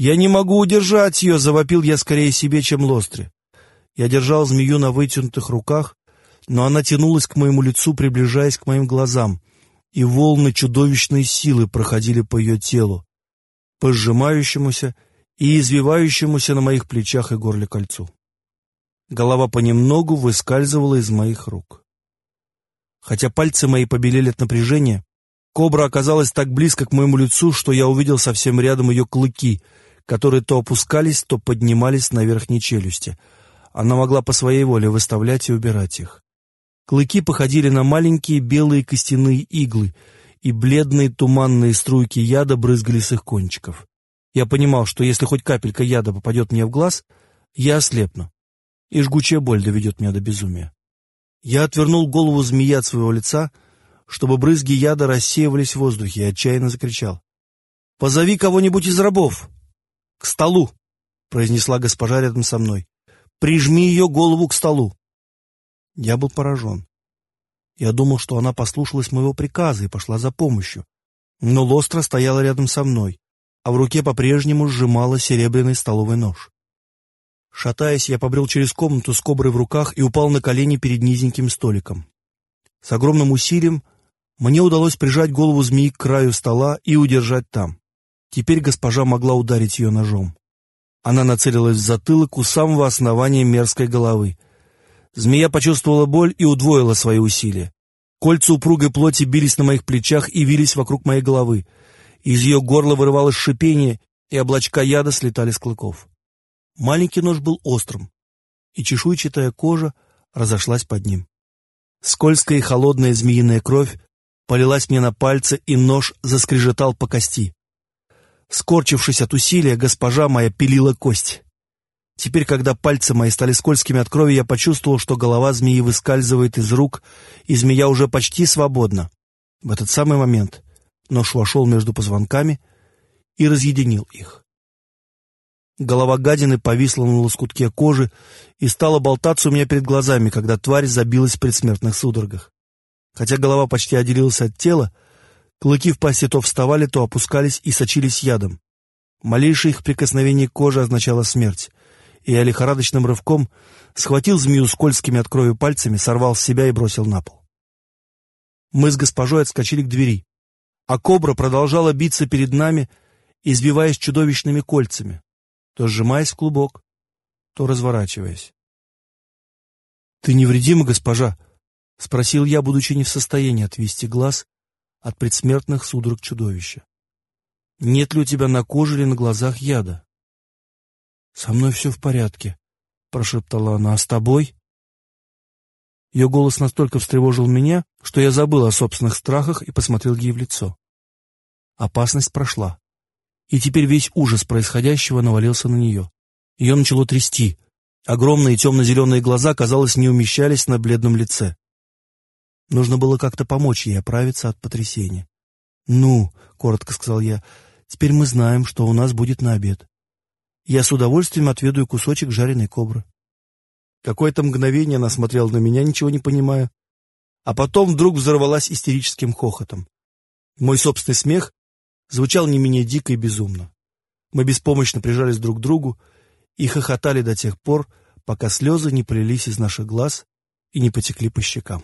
«Я не могу удержать ее!» — завопил я скорее себе, чем Лостре. Я держал змею на вытянутых руках, но она тянулась к моему лицу, приближаясь к моим глазам, и волны чудовищной силы проходили по ее телу, по сжимающемуся и извивающемуся на моих плечах и горле кольцу. Голова понемногу выскальзывала из моих рук. Хотя пальцы мои побелели от напряжения, кобра оказалась так близко к моему лицу, что я увидел совсем рядом ее клыки, которые то опускались, то поднимались на верхней челюсти. Она могла по своей воле выставлять и убирать их. Клыки походили на маленькие белые костяные иглы, и бледные туманные струйки яда брызгали с их кончиков. Я понимал, что если хоть капелька яда попадет мне в глаз, я ослепну, и жгучая боль доведет меня до безумия. Я отвернул голову змея от своего лица, чтобы брызги яда рассеивались в воздухе, и отчаянно закричал. «Позови кого-нибудь из рабов!» «К столу!» — произнесла госпожа рядом со мной. «Прижми ее голову к столу!» Я был поражен. Я думал, что она послушалась моего приказа и пошла за помощью. Но Лостра стояла рядом со мной, а в руке по-прежнему сжимала серебряный столовый нож. Шатаясь, я побрел через комнату с коброй в руках и упал на колени перед низеньким столиком. С огромным усилием мне удалось прижать голову змеи к краю стола и удержать там. Теперь госпожа могла ударить ее ножом. Она нацелилась в затылок у самого основания мерзкой головы. Змея почувствовала боль и удвоила свои усилия. Кольца упругой плоти бились на моих плечах и вились вокруг моей головы. Из ее горла вырывалось шипение, и облачка яда слетали с клыков. Маленький нож был острым, и чешуйчатая кожа разошлась под ним. Скользкая и холодная змеиная кровь полилась мне на пальцы, и нож заскрежетал по кости. Скорчившись от усилия, госпожа моя пилила кость. Теперь, когда пальцы мои стали скользкими от крови, я почувствовал, что голова змеи выскальзывает из рук, и змея уже почти свободна. В этот самый момент нож вошел между позвонками и разъединил их. Голова гадины повисла на лоскутке кожи и стала болтаться у меня перед глазами, когда тварь забилась в предсмертных судорогах. Хотя голова почти отделилась от тела, клыки в пасти то вставали, то опускались и сочились ядом. Малейшее их прикосновение к коже означало смерть, и я лихорадочным рывком схватил змею скользкими от крови пальцами, сорвал с себя и бросил на пол. Мы с госпожой отскочили к двери, а кобра продолжала биться перед нами, избиваясь чудовищными кольцами то сжимаясь в клубок, то разворачиваясь. — Ты невредима, госпожа? — спросил я, будучи не в состоянии отвести глаз от предсмертных судорог чудовища. — Нет ли у тебя на коже или на глазах яда? — Со мной все в порядке, — прошептала она. — А с тобой? Ее голос настолько встревожил меня, что я забыл о собственных страхах и посмотрел ей в лицо. Опасность прошла и теперь весь ужас происходящего навалился на нее. Ее начало трясти. Огромные темно-зеленые глаза, казалось, не умещались на бледном лице. Нужно было как-то помочь ей оправиться от потрясения. «Ну», — коротко сказал я, — «теперь мы знаем, что у нас будет на обед. Я с удовольствием отведаю кусочек жареной кобры». Какое-то мгновение она смотрела на меня, ничего не понимая, а потом вдруг взорвалась истерическим хохотом. Мой собственный смех звучал не менее дико и безумно. Мы беспомощно прижались друг к другу и хохотали до тех пор, пока слезы не полились из наших глаз и не потекли по щекам.